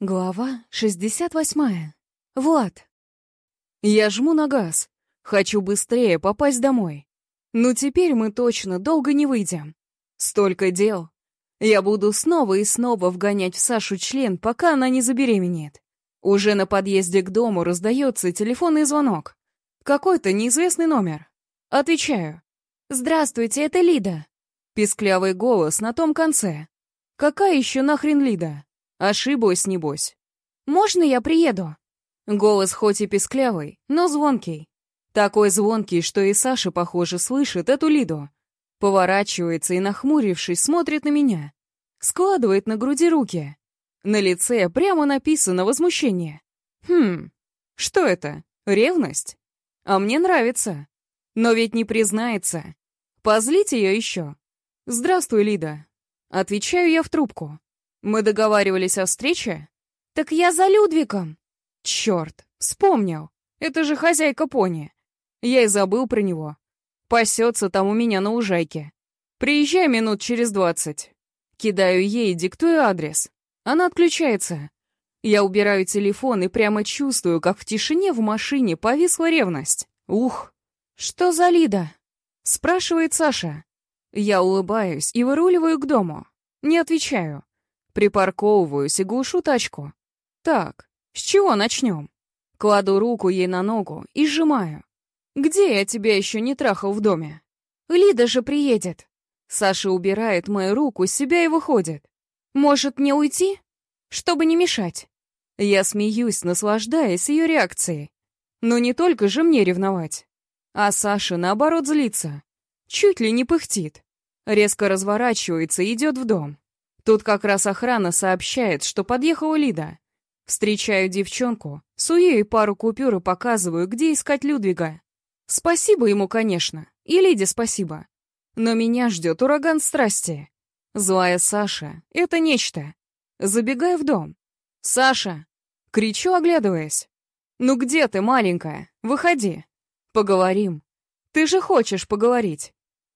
Глава 68. Влад. Я жму на газ. Хочу быстрее попасть домой. Но теперь мы точно долго не выйдем. Столько дел. Я буду снова и снова вгонять в Сашу член, пока она не забеременеет. Уже на подъезде к дому раздается телефонный звонок. Какой-то неизвестный номер. Отвечаю. «Здравствуйте, это Лида». Писклявый голос на том конце. «Какая еще нахрен Лида?» Ошиблась, небось. «Можно я приеду?» Голос хоть и песклявый, но звонкий. Такой звонкий, что и Саша, похоже, слышит эту Лиду. Поворачивается и, нахмурившись, смотрит на меня. Складывает на груди руки. На лице прямо написано возмущение. Хм, что это? Ревность? А мне нравится. Но ведь не признается. Позлить ее еще. «Здравствуй, Лида». Отвечаю я в трубку. Мы договаривались о встрече? Так я за Людвигом. Черт, вспомнил. Это же хозяйка пони. Я и забыл про него. Пасется там у меня на лужайке. Приезжай минут через двадцать. Кидаю ей, диктую адрес. Она отключается. Я убираю телефон и прямо чувствую, как в тишине в машине повисла ревность. Ух, что за Лида? Спрашивает Саша. Я улыбаюсь и выруливаю к дому. Не отвечаю. Припарковываюсь и глушу тачку. Так, с чего начнем? Кладу руку ей на ногу и сжимаю. Где я тебя еще не трахал в доме? Лида же приедет. Саша убирает мою руку с себя и выходит. Может, не уйти? Чтобы не мешать. Я смеюсь, наслаждаясь ее реакцией. Но не только же мне ревновать. А Саша, наоборот, злится. Чуть ли не пыхтит. Резко разворачивается и идет в дом. Тут как раз охрана сообщает, что подъехала Лида. Встречаю девчонку, сую ей пару купюр и показываю, где искать Людвига. Спасибо ему, конечно, и Лиде спасибо. Но меня ждет ураган страсти. Злая Саша — это нечто. Забегаю в дом. «Саша!» — кричу, оглядываясь. «Ну где ты, маленькая? Выходи. Поговорим. Ты же хочешь поговорить».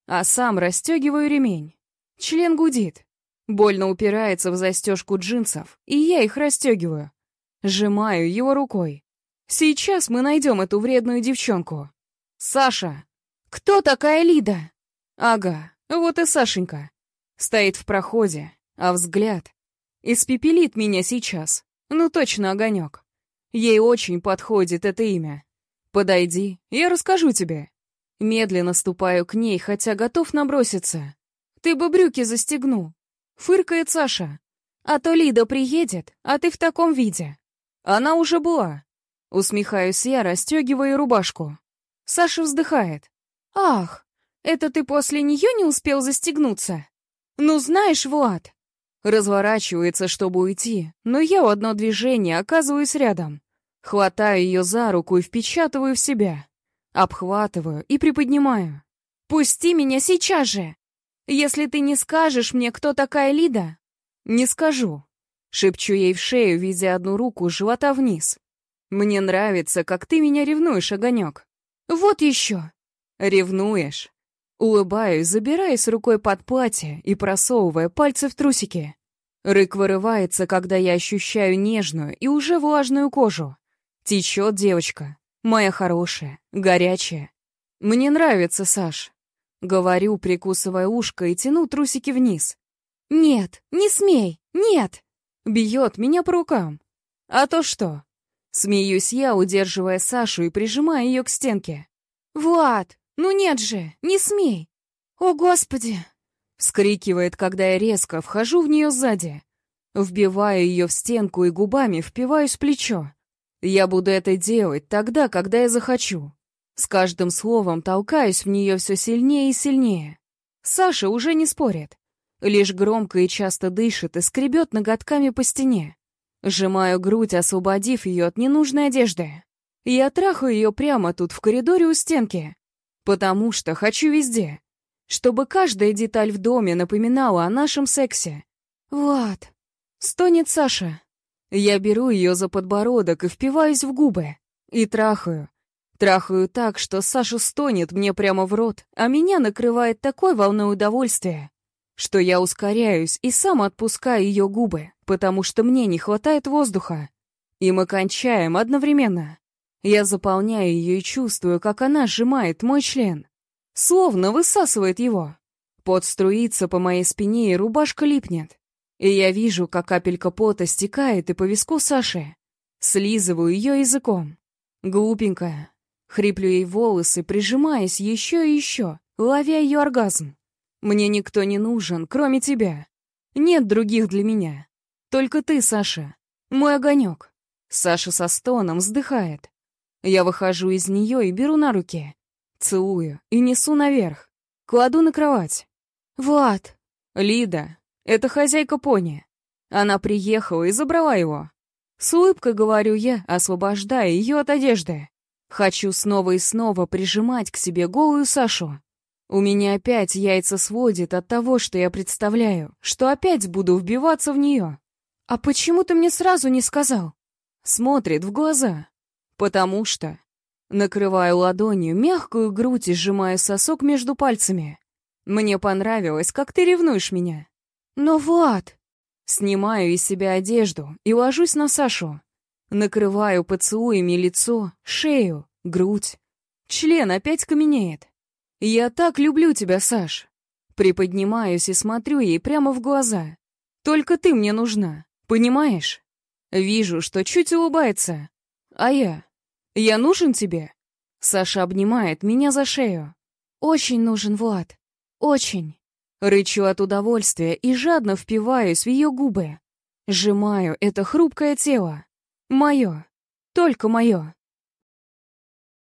А сам расстегиваю ремень. Член гудит. Больно упирается в застежку джинсов, и я их расстегиваю. Сжимаю его рукой. Сейчас мы найдем эту вредную девчонку. Саша! Кто такая Лида? Ага, вот и Сашенька. Стоит в проходе, а взгляд испепелит меня сейчас. Ну точно огонек. Ей очень подходит это имя. Подойди, я расскажу тебе. Медленно ступаю к ней, хотя готов наброситься. Ты бы брюки застегнул. Фыркает Саша. А то Лида приедет, а ты в таком виде. Она уже была. Усмехаюсь я, расстегивая рубашку. Саша вздыхает. Ах, это ты после нее не успел застегнуться? Ну знаешь, Влад. Разворачивается, чтобы уйти, но я в одно движение оказываюсь рядом. Хватаю ее за руку и впечатываю в себя. Обхватываю и приподнимаю. «Пусти меня сейчас же!» Если ты не скажешь мне, кто такая Лида...» «Не скажу», — шепчу ей в шею, видя одну руку живота вниз. «Мне нравится, как ты меня ревнуешь, огонек». «Вот еще!» «Ревнуешь?» Улыбаюсь, забираясь рукой под платье и просовывая пальцы в трусики. Рык вырывается, когда я ощущаю нежную и уже влажную кожу. Течет девочка, моя хорошая, горячая. Мне нравится, Саш. Говорю, прикусывая ушко и тяну трусики вниз. «Нет, не смей! Нет!» Бьет меня по рукам. «А то что?» Смеюсь я, удерживая Сашу и прижимая ее к стенке. «Влад, ну нет же, не смей!» «О, Господи!» Вскрикивает, когда я резко вхожу в нее сзади. Вбиваю ее в стенку и губами впиваюсь в плечо. Я буду это делать тогда, когда я захочу. С каждым словом толкаюсь в нее все сильнее и сильнее. Саша уже не спорит. Лишь громко и часто дышит и скребет ноготками по стене. Сжимаю грудь, освободив ее от ненужной одежды. Я трахаю ее прямо тут в коридоре у стенки. Потому что хочу везде. Чтобы каждая деталь в доме напоминала о нашем сексе. «Влад!» — стонет Саша. Я беру ее за подбородок и впиваюсь в губы. И трахаю, Трахаю так, что Саша стонет мне прямо в рот, а меня накрывает такой волной удовольствия, что я ускоряюсь и сам отпускаю ее губы, потому что мне не хватает воздуха. И мы кончаем одновременно. Я заполняю ее и чувствую, как она сжимает мой член. Словно высасывает его. Пот струится по моей спине, и рубашка липнет. И я вижу, как капелька пота стекает и по виску Саши. Слизываю ее языком. Глупенькая. Хриплю ей волосы, прижимаясь еще и еще, ловя ее оргазм. Мне никто не нужен, кроме тебя. Нет других для меня. Только ты, Саша. Мой огонек. Саша со стоном вздыхает. Я выхожу из нее и беру на руки. Целую и несу наверх. Кладу на кровать. «Влад!» «Лида, это хозяйка пони. Она приехала и забрала его. С улыбкой говорю я, освобождая ее от одежды. Хочу снова и снова прижимать к себе голую Сашу. У меня опять яйца сводит от того, что я представляю, что опять буду вбиваться в нее. А почему ты мне сразу не сказал? Смотрит в глаза. Потому что... Накрываю ладонью мягкую грудь и сжимаю сосок между пальцами. Мне понравилось, как ты ревнуешь меня. Но, Влад... Снимаю из себя одежду и ложусь на Сашу. Накрываю поцелуями лицо, шею, грудь. Член опять каменеет. «Я так люблю тебя, Саш!» Приподнимаюсь и смотрю ей прямо в глаза. «Только ты мне нужна, понимаешь?» Вижу, что чуть улыбается. А я? Я нужен тебе? Саша обнимает меня за шею. Очень нужен, Влад. Очень. Рычу от удовольствия и жадно впиваюсь в ее губы. Сжимаю это хрупкое тело. Мое. Только мое.